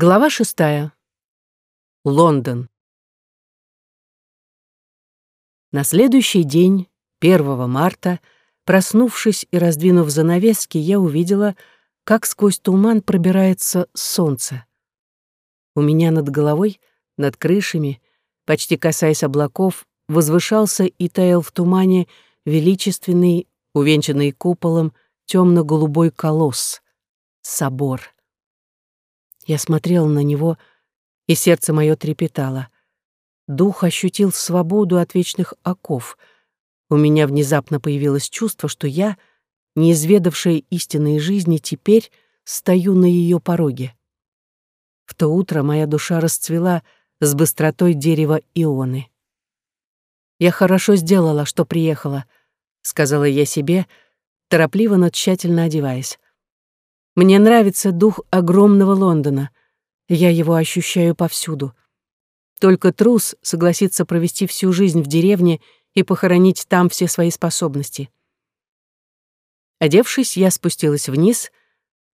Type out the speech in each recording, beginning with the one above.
Глава шестая. Лондон. На следующий день, 1 марта, проснувшись и раздвинув занавески, я увидела, как сквозь туман пробирается солнце. У меня над головой, над крышами, почти касаясь облаков, возвышался и таял в тумане величественный, увенчанный куполом, темно-голубой колосс — собор. Я смотрел на него, и сердце мое трепетало. Дух ощутил свободу от вечных оков. У меня внезапно появилось чувство, что я, не изведавшая истинной жизни, теперь стою на ее пороге. В то утро моя душа расцвела с быстротой дерева ионы. «Я хорошо сделала, что приехала», — сказала я себе, торопливо, но тщательно одеваясь. Мне нравится дух огромного Лондона. Я его ощущаю повсюду. Только трус согласится провести всю жизнь в деревне и похоронить там все свои способности. Одевшись, я спустилась вниз,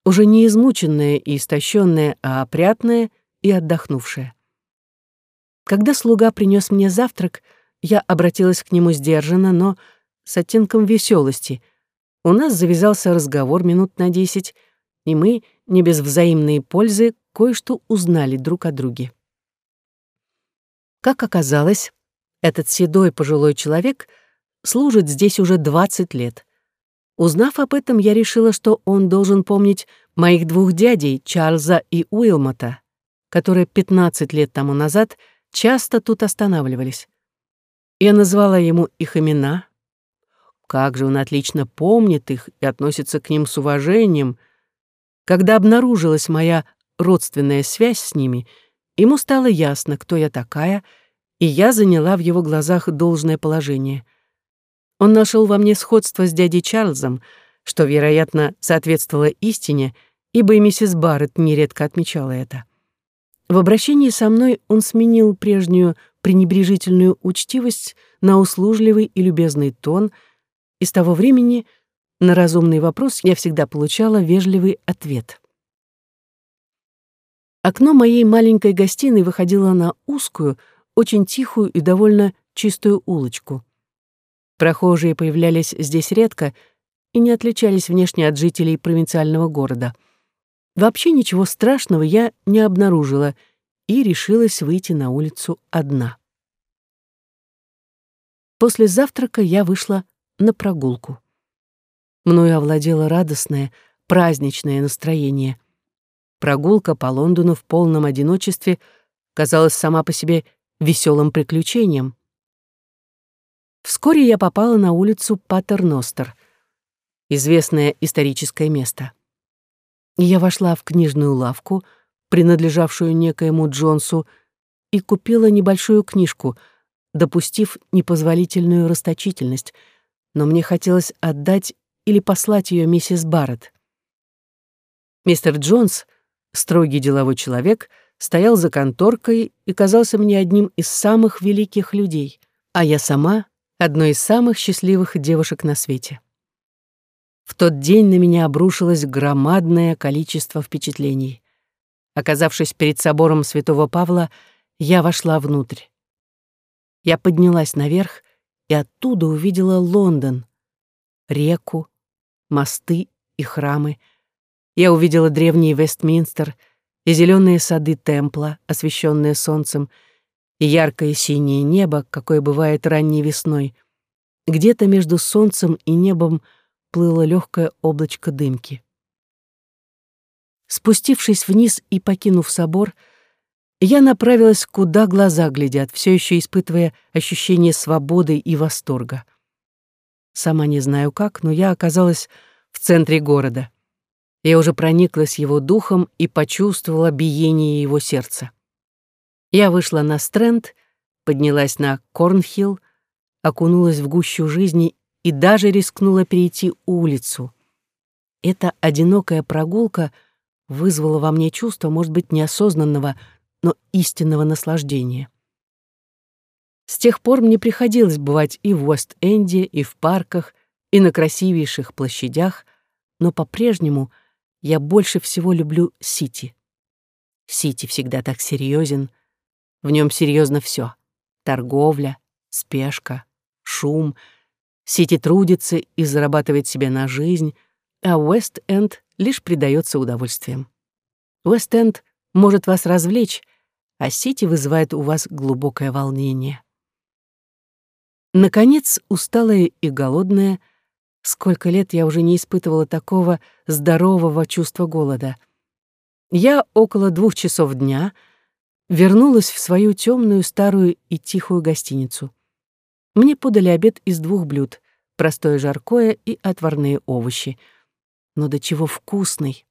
уже не измученная и истощенная, а опрятная и отдохнувшая. Когда слуга принес мне завтрак, я обратилась к нему сдержанно, но с оттенком веселости. У нас завязался разговор минут на десять, и мы, не без взаимной пользы, кое-что узнали друг о друге. Как оказалось, этот седой пожилой человек служит здесь уже 20 лет. Узнав об этом, я решила, что он должен помнить моих двух дядей, Чарльза и Уилмота, которые 15 лет тому назад часто тут останавливались. Я назвала ему их имена. Как же он отлично помнит их и относится к ним с уважением — когда обнаружилась моя родственная связь с ними, ему стало ясно, кто я такая, и я заняла в его глазах должное положение. Он нашел во мне сходство с дядей Чарльзом, что, вероятно, соответствовало истине, ибо и миссис Барретт нередко отмечала это. В обращении со мной он сменил прежнюю пренебрежительную учтивость на услужливый и любезный тон, и с того времени — на разумный вопрос я всегда получала вежливый ответ. Окно моей маленькой гостиной выходило на узкую, очень тихую и довольно чистую улочку. Прохожие появлялись здесь редко и не отличались внешне от жителей провинциального города. Вообще ничего страшного я не обнаружила и решилась выйти на улицу одна. После завтрака я вышла на прогулку. Мною овладело радостное, праздничное настроение. Прогулка по Лондону в полном одиночестве казалась сама по себе веселым приключением. Вскоре я попала на улицу Патерностер, известное историческое место. Я вошла в книжную лавку, принадлежавшую некоему Джонсу, и купила небольшую книжку, допустив непозволительную расточительность, но мне хотелось отдать или послать ее миссис Барретт. Мистер Джонс, строгий деловой человек, стоял за конторкой и казался мне одним из самых великих людей, а я сама — одной из самых счастливых девушек на свете. В тот день на меня обрушилось громадное количество впечатлений. Оказавшись перед собором святого Павла, я вошла внутрь. Я поднялась наверх и оттуда увидела Лондон, реку, мосты и храмы. Я увидела древний Вестминстер и зеленые сады Темпла, освещенные солнцем, и яркое синее небо, какое бывает ранней весной. Где-то между солнцем и небом плыло легкое облачко дымки. Спустившись вниз и покинув собор, я направилась, куда глаза глядят, все еще испытывая ощущение свободы и восторга. Сама не знаю как, но я оказалась в центре города. Я уже прониклась его духом и почувствовала биение его сердца. Я вышла на Стрэнд, поднялась на Корнхилл, окунулась в гущу жизни и даже рискнула перейти улицу. Эта одинокая прогулка вызвала во мне чувство, может быть, неосознанного, но истинного наслаждения. С тех пор мне приходилось бывать и в Уэст-Энде, и в парках, и на красивейших площадях, но по-прежнему я больше всего люблю Сити. Сити всегда так серьезен. В нем серьезно все: торговля, спешка, шум. Сити трудится и зарабатывает себе на жизнь, а Уэст-Энд лишь предается удовольствием. Уэст-Энд может вас развлечь, а Сити вызывает у вас глубокое волнение. Наконец, усталая и голодная, сколько лет я уже не испытывала такого здорового чувства голода. Я около двух часов дня вернулась в свою темную, старую и тихую гостиницу. Мне подали обед из двух блюд — простое жаркое и отварные овощи. Но до чего вкусный!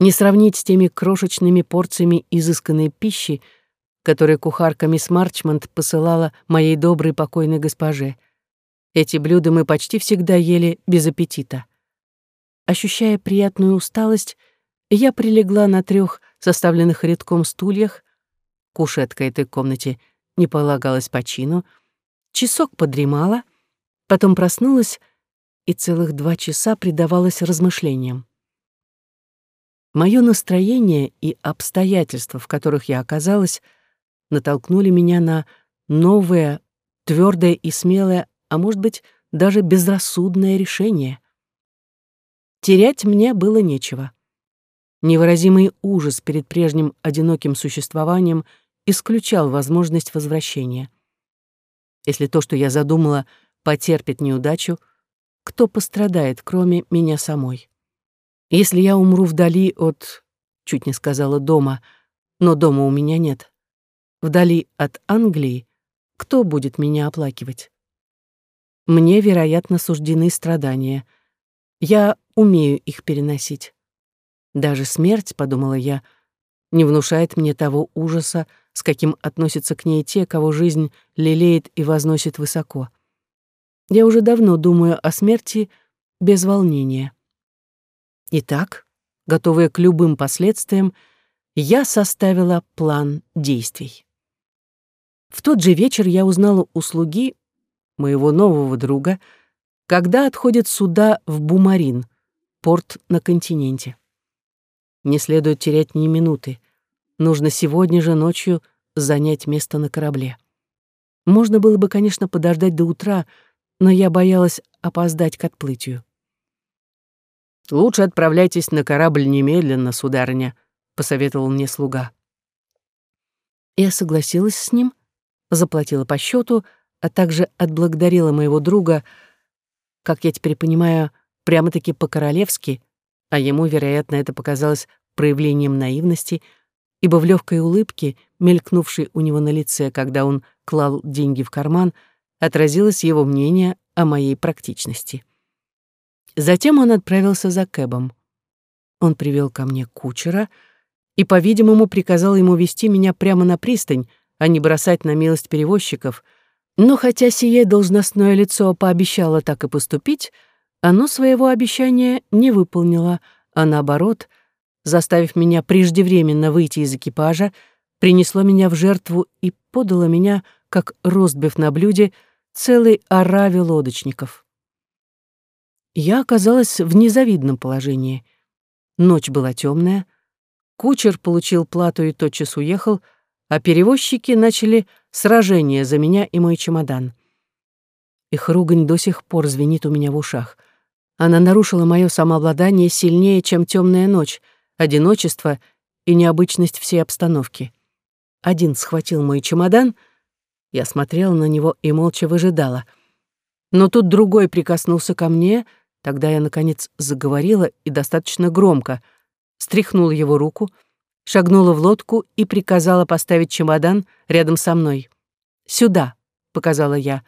Не сравнить с теми крошечными порциями изысканной пищи, которые кухарка мисс Марчмонт посылала моей доброй покойной госпоже. Эти блюда мы почти всегда ели без аппетита. Ощущая приятную усталость, я прилегла на трех составленных редком стульях, кушетка этой комнате не полагалась по чину, часок подремала, потом проснулась и целых два часа предавалась размышлениям. Мое настроение и обстоятельства, в которых я оказалась, натолкнули меня на новое, твердое и смелое, а может быть, даже безрассудное решение. Терять мне было нечего. Невыразимый ужас перед прежним одиноким существованием исключал возможность возвращения. Если то, что я задумала, потерпит неудачу, кто пострадает, кроме меня самой? Если я умру вдали от, чуть не сказала, дома, но дома у меня нет, вдали от Англии, кто будет меня оплакивать? Мне, вероятно, суждены страдания. Я умею их переносить. Даже смерть, подумала я, не внушает мне того ужаса, с каким относятся к ней те, кого жизнь лелеет и возносит высоко. Я уже давно думаю о смерти без волнения. Итак, готовая к любым последствиям, я составила план действий. В тот же вечер я узнала у слуги моего нового друга, когда отходят суда в Бумарин, порт на континенте. Не следует терять ни минуты. Нужно сегодня же ночью занять место на корабле. Можно было бы, конечно, подождать до утра, но я боялась опоздать к отплытию. «Лучше отправляйтесь на корабль немедленно, сударыня», — посоветовал мне слуга. Я согласилась с ним, заплатила по счету, а также отблагодарила моего друга, как я теперь понимаю, прямо-таки по-королевски, а ему, вероятно, это показалось проявлением наивности, ибо в легкой улыбке, мелькнувшей у него на лице, когда он клал деньги в карман, отразилось его мнение о моей практичности. Затем он отправился за Кэбом. Он привел ко мне кучера и, по-видимому, приказал ему вести меня прямо на пристань, а не бросать на милость перевозчиков. Но хотя сие должностное лицо пообещало так и поступить, оно своего обещания не выполнило, а наоборот, заставив меня преждевременно выйти из экипажа, принесло меня в жертву и подало меня, как ростбиф на блюде, целой ораве лодочников. Я оказалась в незавидном положении. Ночь была темная, кучер получил плату и тотчас уехал — а перевозчики начали сражение за меня и мой чемодан. Их ругань до сих пор звенит у меня в ушах. Она нарушила мое самообладание сильнее, чем темная ночь, одиночество и необычность всей обстановки. Один схватил мой чемодан, я смотрела на него и молча выжидала. Но тут другой прикоснулся ко мне, тогда я, наконец, заговорила и достаточно громко, стряхнула его руку — шагнула в лодку и приказала поставить чемодан рядом со мной. «Сюда», — показала я,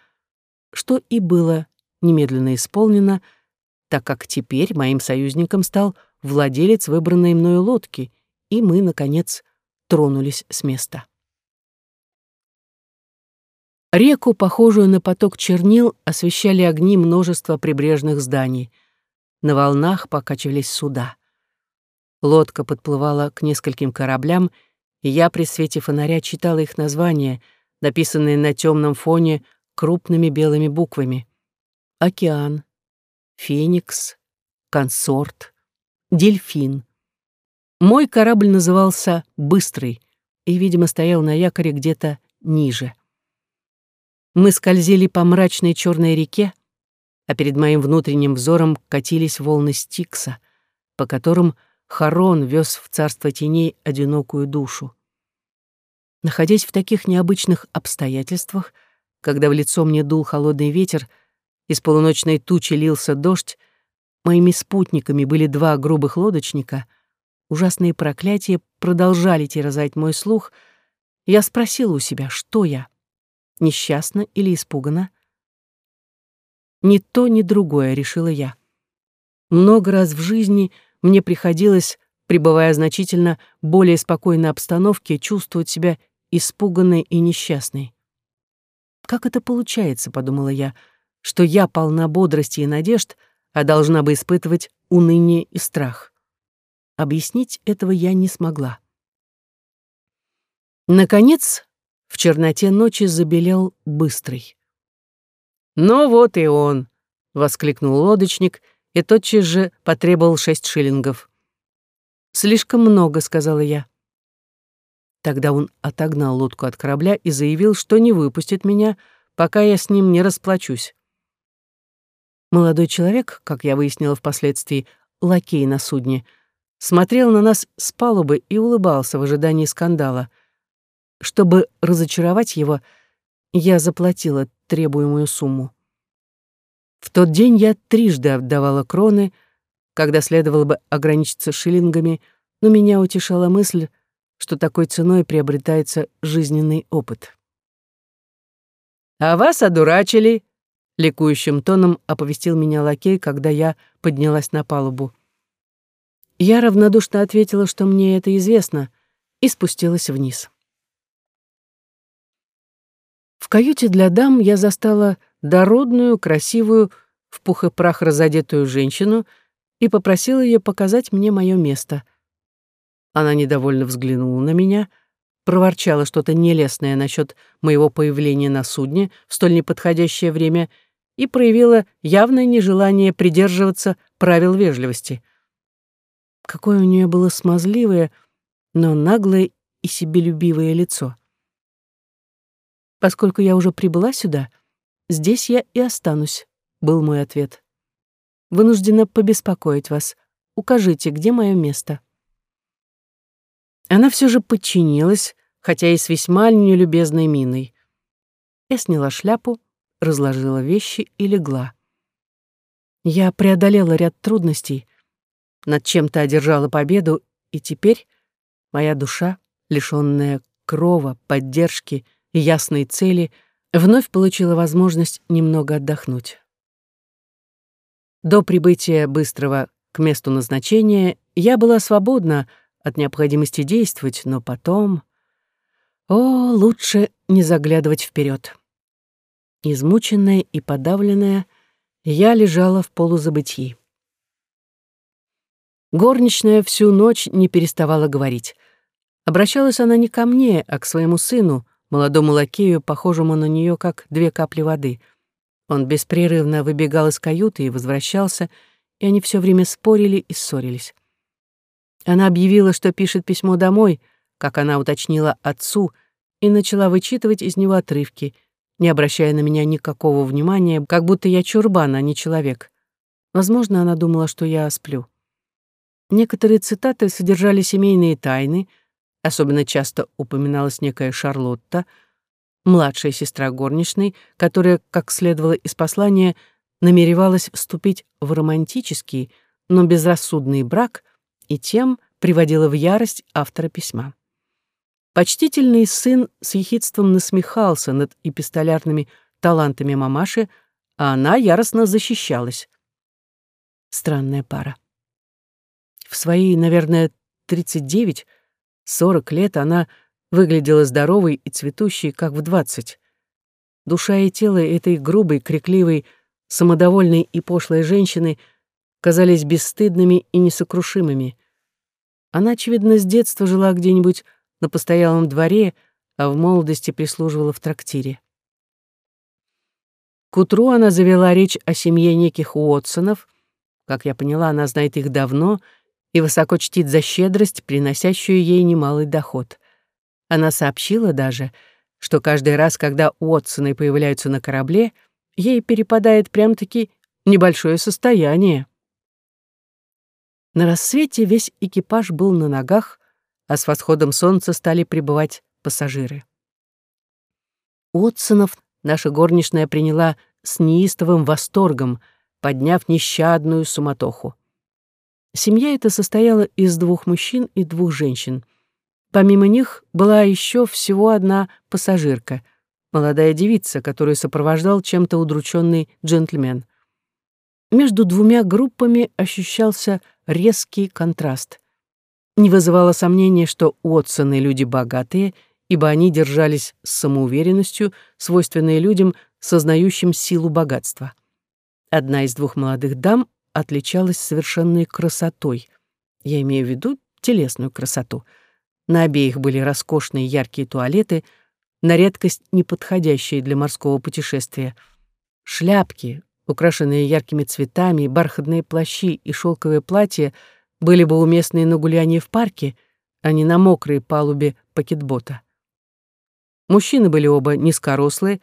что и было немедленно исполнено, так как теперь моим союзником стал владелец выбранной мною лодки, и мы, наконец, тронулись с места. Реку, похожую на поток чернил, освещали огни множества прибрежных зданий. На волнах покачивались суда. Лодка подплывала к нескольким кораблям, и я при свете фонаря читала их названия, написанные на темном фоне крупными белыми буквами. «Океан», «Феникс», «Консорт», «Дельфин». Мой корабль назывался «Быстрый» и, видимо, стоял на якоре где-то ниже. Мы скользили по мрачной черной реке, а перед моим внутренним взором катились волны Стикса, по которым Харон вез в царство теней одинокую душу. Находясь в таких необычных обстоятельствах, когда в лицо мне дул холодный ветер, из полуночной тучи лился дождь, моими спутниками были два грубых лодочника, ужасные проклятия продолжали терзать мой слух, я спросила у себя, что я, несчастна или испугана? Ни то, ни другое, решила я. Много раз в жизни мне приходилось, пребывая значительно более спокойной обстановке, чувствовать себя испуганной и несчастной. «Как это получается?» — подумала я, — «что я полна бодрости и надежд, а должна бы испытывать уныние и страх». Объяснить этого я не смогла. Наконец, в черноте ночи забелел быстрый. «Ну вот и он!» — воскликнул лодочник и тотчас же потребовал шесть шиллингов. «Слишком много», — сказала я. Тогда он отогнал лодку от корабля и заявил, что не выпустит меня, пока я с ним не расплачусь. Молодой человек, как я выяснила впоследствии, лакей на судне, смотрел на нас с палубы и улыбался в ожидании скандала. Чтобы разочаровать его, я заплатила требуемую сумму. В тот день я трижды отдавала кроны, когда следовало бы ограничиться шиллингами, но меня утешала мысль, что такой ценой приобретается жизненный опыт. «А вас одурачили!» — ликующим тоном оповестил меня лакей, когда я поднялась на палубу. Я равнодушно ответила, что мне это известно, и спустилась вниз. В каюте для дам я застала дородную, красивую, в пух и прах разодетую женщину и попросила ее показать мне мое место — она недовольно взглянула на меня, проворчала что-то нелестное насчет моего появления на судне в столь неподходящее время и проявила явное нежелание придерживаться правил вежливости. Какое у нее было смазливое, но наглое и себелюбивое лицо. «Поскольку я уже прибыла сюда, здесь я и останусь», — был мой ответ. «Вынуждена побеспокоить вас. Укажите, где мое место». Она все же подчинилась, хотя и с весьма нелюбезной миной. Я сняла шляпу, разложила вещи и легла. Я преодолела ряд трудностей, над чем-то одержала победу, и теперь моя душа, лишённая крова, поддержки и ясной цели, вновь получила возможность немного отдохнуть. До прибытия быстрого к месту назначения я была свободна от необходимости действовать, но потом... О, лучше не заглядывать вперед. Измученная и подавленная, я лежала в полузабытии. Горничная всю ночь не переставала говорить. Обращалась она не ко мне, а к своему сыну, молодому лакею, похожему на нее как две капли воды. Он беспрерывно выбегал из каюты и возвращался, и они все время спорили и ссорились. Она объявила, что пишет письмо домой, как она уточнила отцу, и начала вычитывать из него отрывки, не обращая на меня никакого внимания, как будто я чурбан, а не человек. Возможно, она думала, что я сплю. Некоторые цитаты содержали семейные тайны, особенно часто упоминалась некая Шарлотта, младшая сестра горничной, которая, как следовало из послания, намеревалась вступить в романтический, но безрассудный брак — и тем приводила в ярость автора письма. Почтительный сын с ехидством насмехался над эпистолярными талантами мамаши, а она яростно защищалась. Странная пара. В свои, наверное, 39-40 лет она выглядела здоровой и цветущей, как в 20. Душа и тело этой грубой, крикливой, самодовольной и пошлой женщины казались бесстыдными и несокрушимыми. Она, очевидно, с детства жила где-нибудь на постоялом дворе, а в молодости прислуживала в трактире. К утру она завела речь о семье неких Уотсонов. Как я поняла, она знает их давно и высоко чтит за щедрость, приносящую ей немалый доход. Она сообщила даже, что каждый раз, когда Уотсоны появляются на корабле, ей перепадает прям-таки небольшое состояние. На рассвете весь экипаж был на ногах, а с восходом солнца стали прибывать пассажиры. Уотсонов наша горничная приняла с неистовым восторгом, подняв нещадную суматоху. Семья эта состояла из двух мужчин и двух женщин. Помимо них была еще всего одна пассажирка, молодая девица, которую сопровождал чем-то удрученный джентльмен. Между двумя группами ощущался резкий контраст. Не вызывало сомнения, что Уотсоны — люди богатые, ибо они держались с самоуверенностью, свойственной людям, сознающим силу богатства. Одна из двух молодых дам отличалась совершенной красотой. Я имею в виду телесную красоту. На обеих были роскошные яркие туалеты, на редкость неподходящие для морского путешествия. Шляпки, украшенные яркими цветами, бархатные плащи и шелковые платья были бы уместны на гулянии в парке, а не на мокрой палубе пакетбота. Мужчины были оба низкорослые,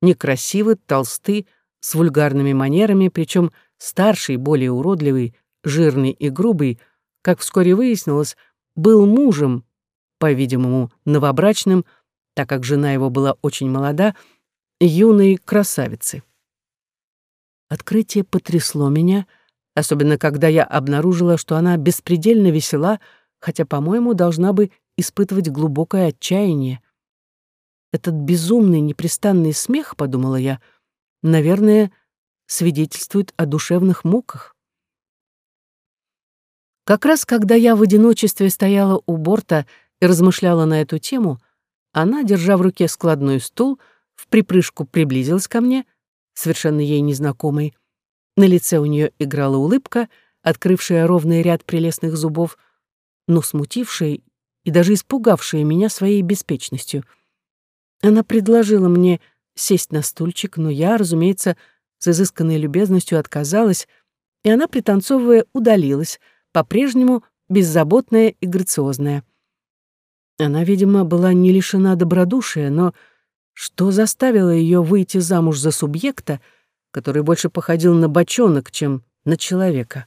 некрасивы, толсты, с вульгарными манерами, причем старший, более уродливый, жирный и грубый, как вскоре выяснилось, был мужем, по-видимому, новобрачным, так как жена его была очень молода, юной красавицы. Открытие потрясло меня, особенно когда я обнаружила, что она беспредельно весела, хотя, по-моему, должна бы испытывать глубокое отчаяние. Этот безумный непрестанный смех, подумала я, наверное, свидетельствует о душевных муках. Как раз когда я в одиночестве стояла у борта и размышляла на эту тему, она, держа в руке складной стул, в припрыжку приблизилась ко мне, совершенно ей незнакомой. На лице у нее играла улыбка, открывшая ровный ряд прелестных зубов, но смутившая и даже испугавшая меня своей беспечностью. Она предложила мне сесть на стульчик, но я, разумеется, с изысканной любезностью отказалась, и она, пританцовывая, удалилась, по-прежнему беззаботная и грациозная. Она, видимо, была не лишена добродушия, но что заставило ее выйти замуж за субъекта, который больше походил на бочонок, чем на человека?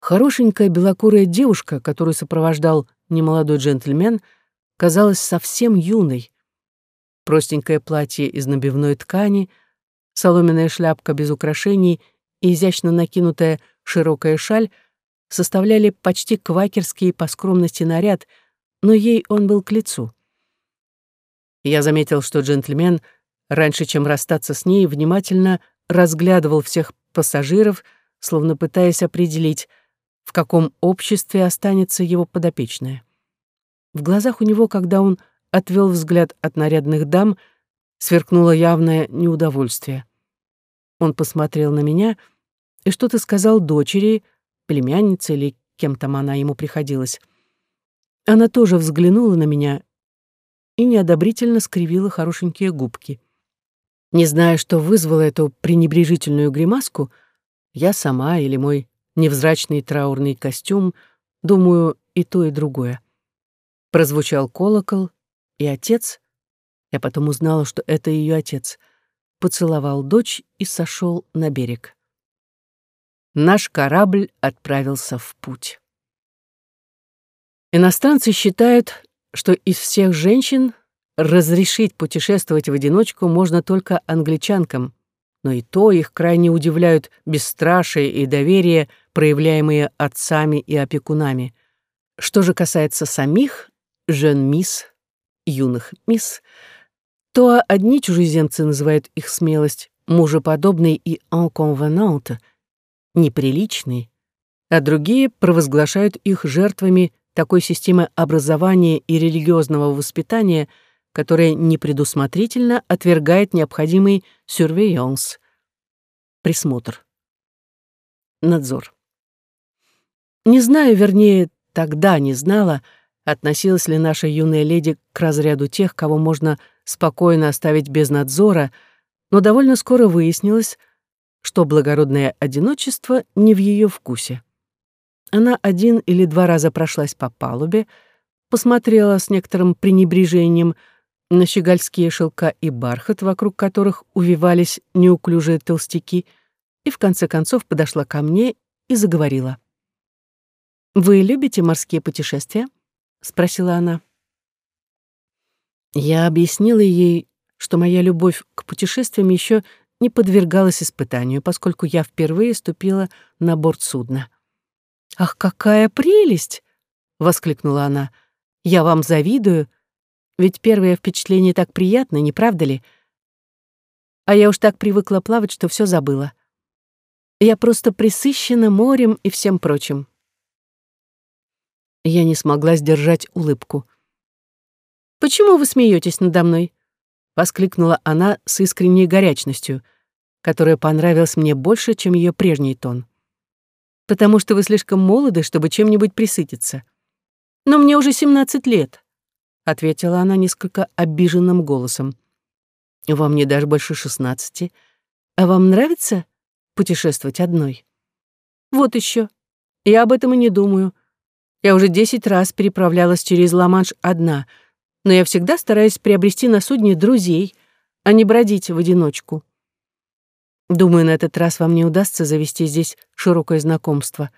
Хорошенькая белокурая девушка, которую сопровождал немолодой джентльмен, казалась совсем юной. Простенькое платье из набивной ткани, соломенная шляпка без украшений и изящно накинутая широкая шаль составляли почти квакерский по скромности наряд, но ей он был к лицу. Я заметил, что джентльмен, раньше чем расстаться с ней, внимательно разглядывал всех пассажиров, словно пытаясь определить, в каком обществе останется его подопечная. В глазах у него, когда он отвел взгляд от нарядных дам, сверкнуло явное неудовольствие. Он посмотрел на меня и что-то сказал дочери, племяннице или кем там она ему приходилась. Она тоже взглянула на меня и неодобрительно скривила хорошенькие губки. Не зная, что вызвало эту пренебрежительную гримаску, я сама или мой невзрачный траурный костюм, думаю, и то, и другое. Прозвучал колокол, и отец, я потом узнала, что это ее отец, поцеловал дочь и сошел на берег. Наш корабль отправился в путь. Иностранцы считают, что из всех женщин разрешить путешествовать в одиночку можно только англичанкам, но и то их крайне удивляют бесстрашие и доверие, проявляемые отцами и опекунами. Что же касается самих, жен-мисс, юных мисс, то одни чужеземцы называют их смелость мужеподобной и «inconvenante», неприличной, а другие провозглашают их жертвами такой системы образования и религиозного воспитания, которая непредусмотрительно отвергает необходимый surveillance, присмотр, надзор. Не знаю, вернее, тогда не знала, относилась ли наша юная леди к разряду тех, кого можно спокойно оставить без надзора, но довольно скоро выяснилось, что благородное одиночество не в ее вкусе. Она один или два раза прошлась по палубе, посмотрела с некоторым пренебрежением на щегольские шелка и бархат, вокруг которых увивались неуклюжие толстяки, и в конце концов подошла ко мне и заговорила. «Вы любите морские путешествия?» — спросила она. Я объяснила ей, что моя любовь к путешествиям еще не подвергалась испытанию, поскольку я впервые ступила на борт судна. «Ах, какая прелесть!» — воскликнула она. «Я вам завидую, ведь первое впечатление так приятно, не правда ли? А я уж так привыкла плавать, что все забыла. Я просто присыщена морем и всем прочим». Я не смогла сдержать улыбку. «Почему вы смеетесь надо мной?» — воскликнула она с искренней горячностью, которая понравилась мне больше, чем ее прежний тон. «Потому что вы слишком молоды, чтобы чем-нибудь присытиться. Но мне уже семнадцать лет», — ответила она несколько обиженным голосом. «Вам не даже больше шестнадцати. А вам нравится путешествовать одной?» «Вот еще. Я об этом и не думаю. Я уже десять раз переправлялась через Ла-Манш одна — но я всегда стараюсь приобрести на судне друзей, а не бродить в одиночку. Думаю, на этот раз вам не удастся завести здесь широкое знакомство.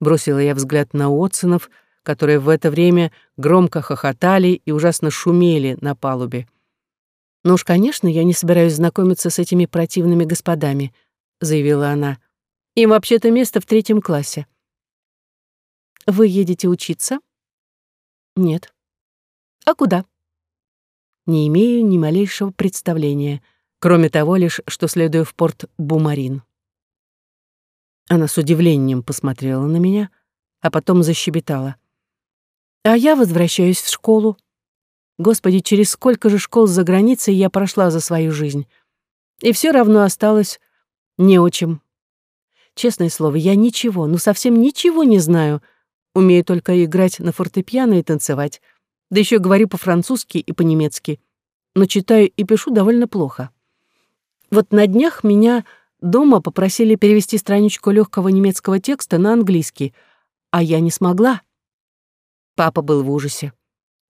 Бросила я взгляд на Отсонов, которые в это время громко хохотали и ужасно шумели на палубе. «Ну уж, конечно, я не собираюсь знакомиться с этими противными господами», — заявила она. «Им вообще-то место в третьем классе». «Вы едете учиться?» «Нет». А куда? Не имею ни малейшего представления, кроме того лишь, что следую в порт Бумарин. Она с удивлением посмотрела на меня, а потом защебетала. А я возвращаюсь в школу. Господи, через сколько же школ за границей я прошла за свою жизнь. И все равно осталось не очень. Честное слово, я ничего, ну совсем ничего не знаю. Умею только играть на фортепиано и танцевать да еще говорю по-французски и по-немецки, но читаю и пишу довольно плохо. Вот на днях меня дома попросили перевести страничку легкого немецкого текста на английский, а я не смогла. Папа был в ужасе.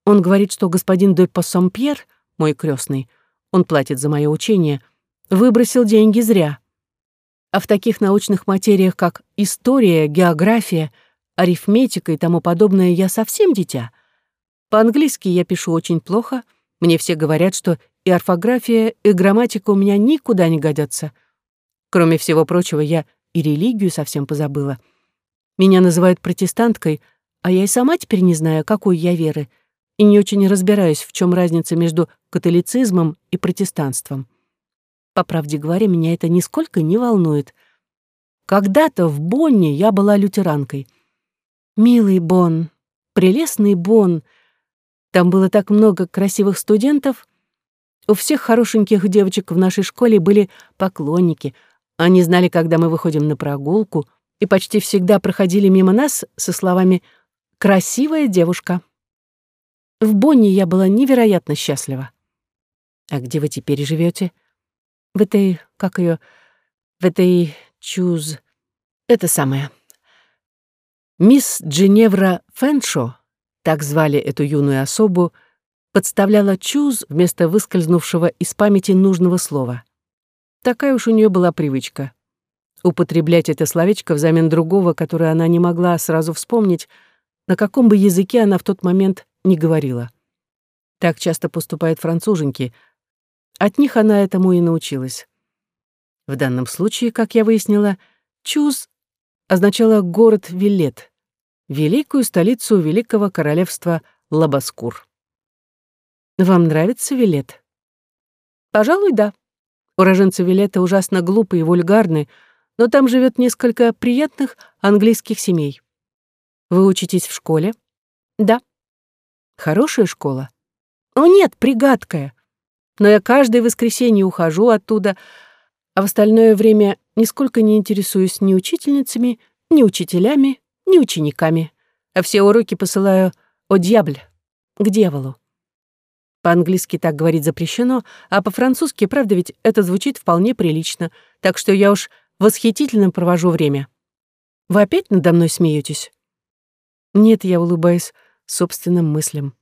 Он говорит, что господин де Пассомпьер, мой крестный, он платит за мое учение, выбросил деньги зря. А в таких научных материях, как история, география, арифметика и тому подобное, я совсем дитя — по-английски я пишу очень плохо. Мне все говорят, что и орфография, и грамматика у меня никуда не годятся. Кроме всего прочего, я и религию совсем позабыла. Меня называют протестанткой, а я и сама теперь не знаю, какой я веры, и не очень разбираюсь, в чем разница между католицизмом и протестанством. По правде говоря, меня это нисколько не волнует. Когда-то в Бонне я была лютеранкой. Милый Бон, прелестный Бон — там было так много красивых студентов. У всех хорошеньких девочек в нашей школе были поклонники. Они знали, когда мы выходим на прогулку, и почти всегда проходили мимо нас со словами «красивая девушка». В Бонне я была невероятно счастлива. А где вы теперь живете? В этой, как ее, в этой чуз... Это самое. Мисс Дженевра Фэншо так звали эту юную особу, подставляла чуз вместо выскользнувшего из памяти нужного слова. Такая уж у нее была привычка. Употреблять это словечко взамен другого, которое она не могла сразу вспомнить, на каком бы языке она в тот момент не говорила. Так часто поступают француженки. От них она этому и научилась. В данном случае, как я выяснила, чуз означало город Вилет — великую столицу Великого Королевства Лабаскур. Вам нравится Вилет? Пожалуй, да. Уроженцы Вилета ужасно глупые и вульгарны, но там живет несколько приятных английских семей. Вы учитесь в школе? Да. Хорошая школа? О нет, пригадкая. Но я каждое воскресенье ухожу оттуда, а в остальное время нисколько не интересуюсь ни учительницами, ни учителями, ни учениками, а все уроки посылаю «О дьябль» к дьяволу. По-английски так говорить запрещено, а по-французски, правда ведь, это звучит вполне прилично, так что я уж восхитительно провожу время. Вы опять надо мной смеетесь? Нет, я улыбаюсь собственным мыслям.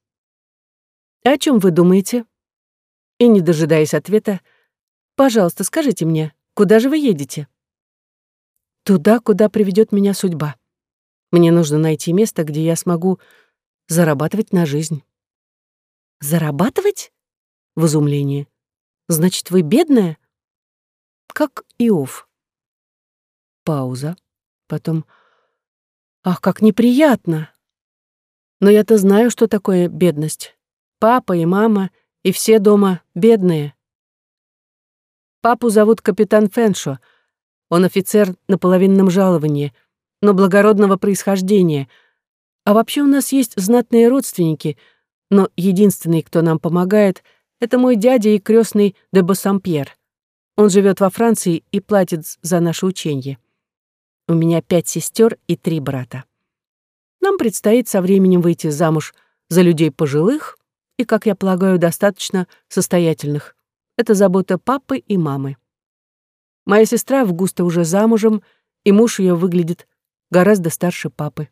О чем вы думаете? И, не дожидаясь ответа, пожалуйста, скажите мне, куда же вы едете? Туда, куда приведет меня судьба. Мне нужно найти место, где я смогу зарабатывать на жизнь. Зарабатывать? В изумлении. Значит, вы бедная? Как Иов. Пауза. Потом... Ах, как неприятно! Но я-то знаю, что такое бедность. Папа и мама, и все дома бедные. Папу зовут капитан Фэншо. Он офицер на половинном жаловании, но благородного происхождения. А вообще у нас есть знатные родственники, но единственный, кто нам помогает, это мой дядя и крестный де Боссампьер. Он живет во Франции и платит за наше учение. У меня пять сестер и три брата. Нам предстоит со временем выйти замуж за людей пожилых и, как я полагаю, достаточно состоятельных. Это забота папы и мамы. Моя сестра Августа уже замужем, и муж ее выглядит гораздо старше папы.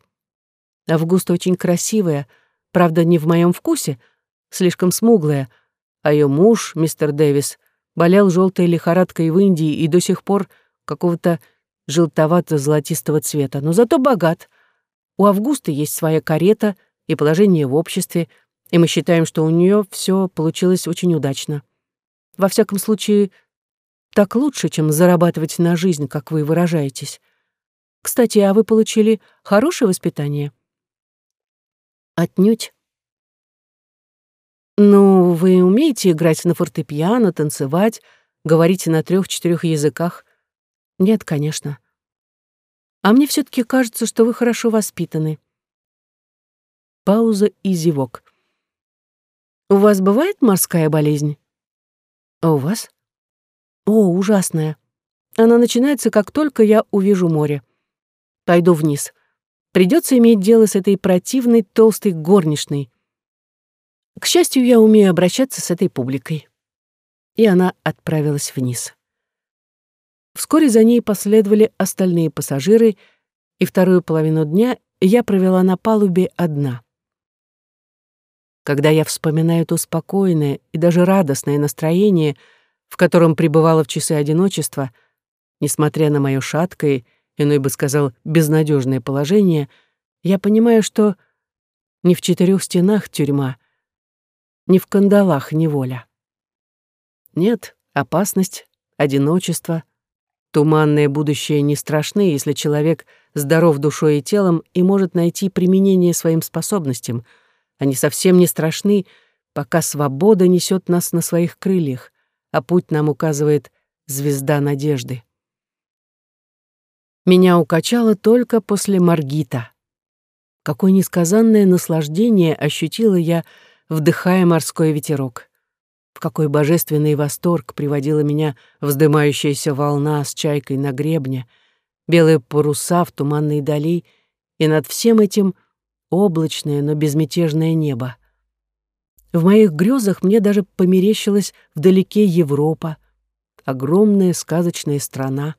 Августа очень красивая, правда, не в моем вкусе, слишком смуглая, а ее муж, мистер Дэвис, болел желтой лихорадкой в Индии и до сих пор какого-то желтовато-золотистого цвета, но зато богат. У Августа есть своя карета и положение в обществе, и мы считаем, что у нее все получилось очень удачно. Во всяком случае, так лучше, чем зарабатывать на жизнь, как вы выражаетесь. Кстати, а вы получили хорошее воспитание? Отнюдь. Ну, вы умеете играть на фортепиано, танцевать, говорите на трех-четырех языках? Нет, конечно. А мне все таки кажется, что вы хорошо воспитаны. Пауза и зевок. У вас бывает морская болезнь? А у вас? О, ужасная. Она начинается, как только я увижу море. Пойду вниз. Придется иметь дело с этой противной толстой горничной. К счастью, я умею обращаться с этой публикой. И она отправилась вниз. Вскоре за ней последовали остальные пассажиры, и вторую половину дня я провела на палубе одна. Когда я вспоминаю то спокойное и даже радостное настроение, в котором пребывала в часы одиночества, несмотря на моё шаткое, иной бы сказал, безнадежное положение, я понимаю, что не в четырех стенах тюрьма, не в кандалах неволя. Нет, опасность, одиночество, Туманное будущее не страшны, если человек здоров душой и телом и может найти применение своим способностям. Они совсем не страшны, пока свобода несет нас на своих крыльях, а путь нам указывает звезда надежды. Меня укачало только после Маргита. Какое несказанное наслаждение ощутила я, вдыхая морской ветерок. В какой божественный восторг приводила меня вздымающаяся волна с чайкой на гребне, белые паруса в туманной дали, и над всем этим облачное, но безмятежное небо. В моих грезах мне даже померещилась вдалеке Европа, огромная сказочная страна.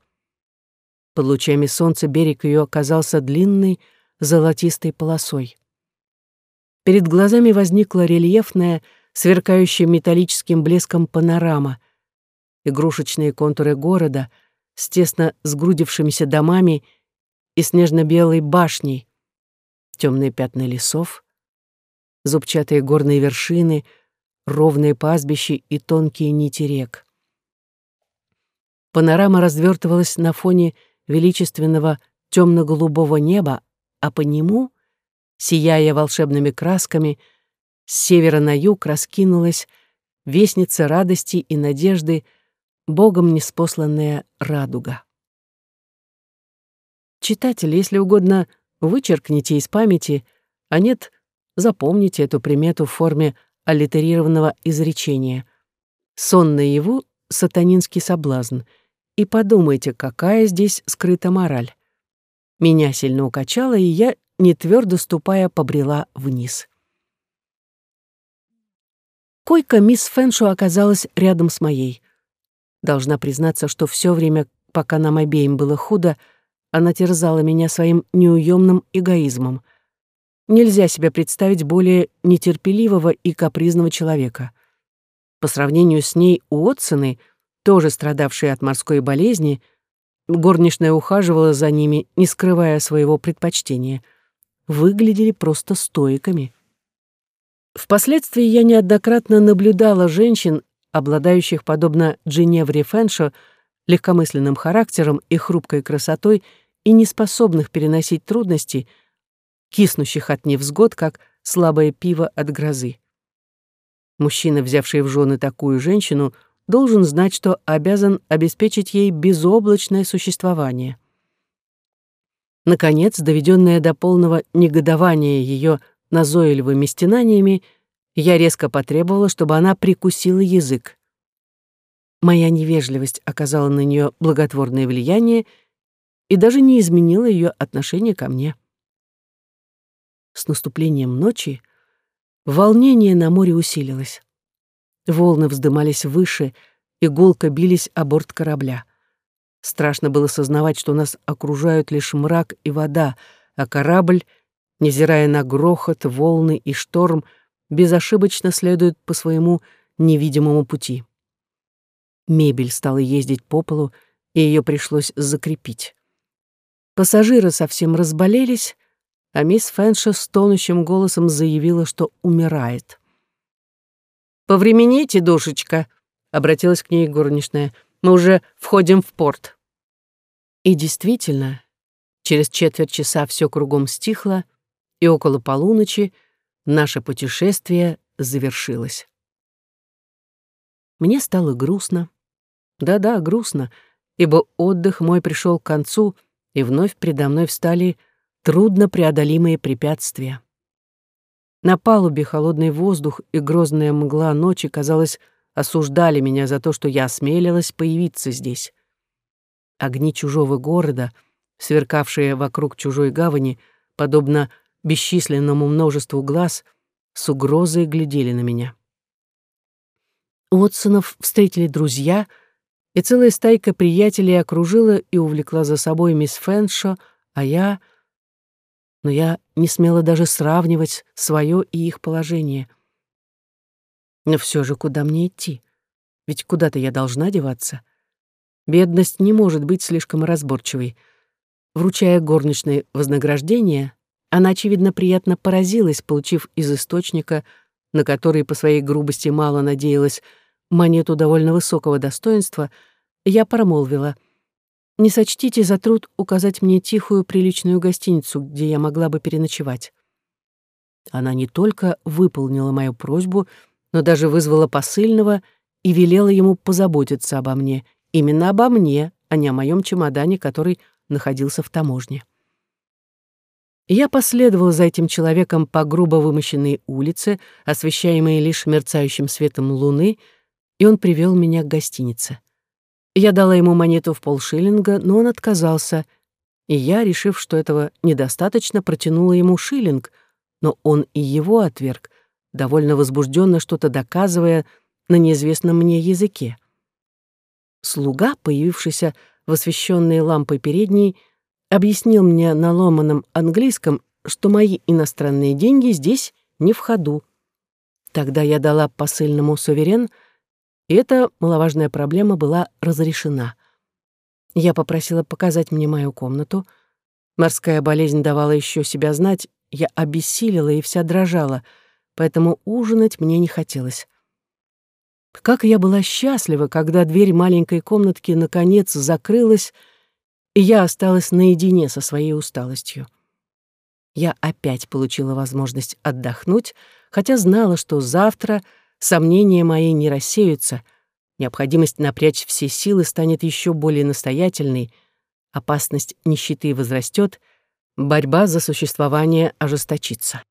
Под лучами солнца берег ее оказался длинной золотистой полосой. Перед глазами возникла рельефная, сверкающая металлическим блеском панорама, игрушечные контуры города с тесно сгрудившимися домами и снежно-белой башней, темные пятна лесов, зубчатые горные вершины, ровные пастбища и тонкие нити рек. Панорама развертывалась на фоне величественного темно-голубого неба, а по нему, сияя волшебными красками, с севера на юг раскинулась вестница радости и надежды, Богом неспосланная радуга. Читатель, если угодно, вычеркните из памяти, а нет, запомните эту примету в форме аллитерированного изречения. Сон наяву — сатанинский соблазн. И подумайте, какая здесь скрыта мораль. Меня сильно укачало, и я, не твердо ступая, побрела вниз. Койка мисс Фэншу оказалась рядом с моей. Должна признаться, что все время, пока нам обеим было худо, она терзала меня своим неуемным эгоизмом. Нельзя себе представить более нетерпеливого и капризного человека. По сравнению с ней Уотсоны, тоже страдавшие от морской болезни, горничная ухаживала за ними, не скрывая своего предпочтения, выглядели просто стоиками. Впоследствии я неоднократно наблюдала женщин, обладающих, подобно Джиневре Фэншо, легкомысленным характером и хрупкой красотой и неспособных переносить трудности, киснущих от невзгод, как слабое пиво от грозы. Мужчина, взявший в жены такую женщину, должен знать, что обязан обеспечить ей безоблачное существование. Наконец, доведенная до полного негодования ее назойливыми стенаниями, я резко потребовала, чтобы она прикусила язык. Моя невежливость оказала на нее благотворное влияние и даже не изменила ее отношение ко мне. С наступлением ночи волнение на море усилилось. Волны вздымались выше, и гулко бились о борт корабля. Страшно было сознавать, что нас окружают лишь мрак и вода, а корабль — невзирая на грохот, волны и шторм, безошибочно следует по своему невидимому пути. Мебель стала ездить по полу, и ее пришлось закрепить. Пассажиры совсем разболелись, а мисс Фэнша с тонущим голосом заявила, что умирает. «Повремените, душечка», — обратилась к ней горничная, — «мы уже входим в порт». И действительно, через четверть часа все кругом стихло, и около полуночи наше путешествие завершилось. Мне стало грустно. Да-да, грустно, ибо отдых мой пришел к концу, и вновь предо мной встали труднопреодолимые препятствия. На палубе холодный воздух и грозная мгла ночи, казалось, осуждали меня за то, что я осмелилась появиться здесь. Огни чужого города, сверкавшие вокруг чужой гавани, подобно бесчисленному множеству глаз, с угрозой глядели на меня. Уотсонов встретили друзья, и целая стайка приятелей окружила и увлекла за собой мисс Фэншо, а я... Но я не смела даже сравнивать свое и их положение. Но все же куда мне идти? Ведь куда-то я должна деваться. Бедность не может быть слишком разборчивой. Вручая горничной вознаграждение, она, очевидно, приятно поразилась, получив из источника, на который по своей грубости мало надеялась, монету довольно высокого достоинства, я промолвила. «Не сочтите за труд указать мне тихую, приличную гостиницу, где я могла бы переночевать». Она не только выполнила мою просьбу, но даже вызвала посыльного и велела ему позаботиться обо мне, именно обо мне, а не о моем чемодане, который находился в таможне. Я последовал за этим человеком по грубо вымощенной улице, освещаемой лишь мерцающим светом луны, и он привел меня к гостинице. Я дала ему монету в полшиллинга, но он отказался, и я, решив, что этого недостаточно, протянула ему шиллинг, но он и его отверг, довольно возбужденно что-то доказывая на неизвестном мне языке. Слуга, появившийся в освещенной лампой передней, объяснил мне на ломаном английском, что мои иностранные деньги здесь не в ходу. Тогда я дала посыльному суверен, и эта маловажная проблема была разрешена. Я попросила показать мне мою комнату. Морская болезнь давала еще себя знать, я обессилила и вся дрожала, поэтому ужинать мне не хотелось. Как я была счастлива, когда дверь маленькой комнатки наконец закрылась, и я осталась наедине со своей усталостью. Я опять получила возможность отдохнуть, хотя знала, что завтра сомнения мои не рассеются, необходимость напрячь все силы станет еще более настоятельной, опасность нищеты возрастет, борьба за существование ожесточится.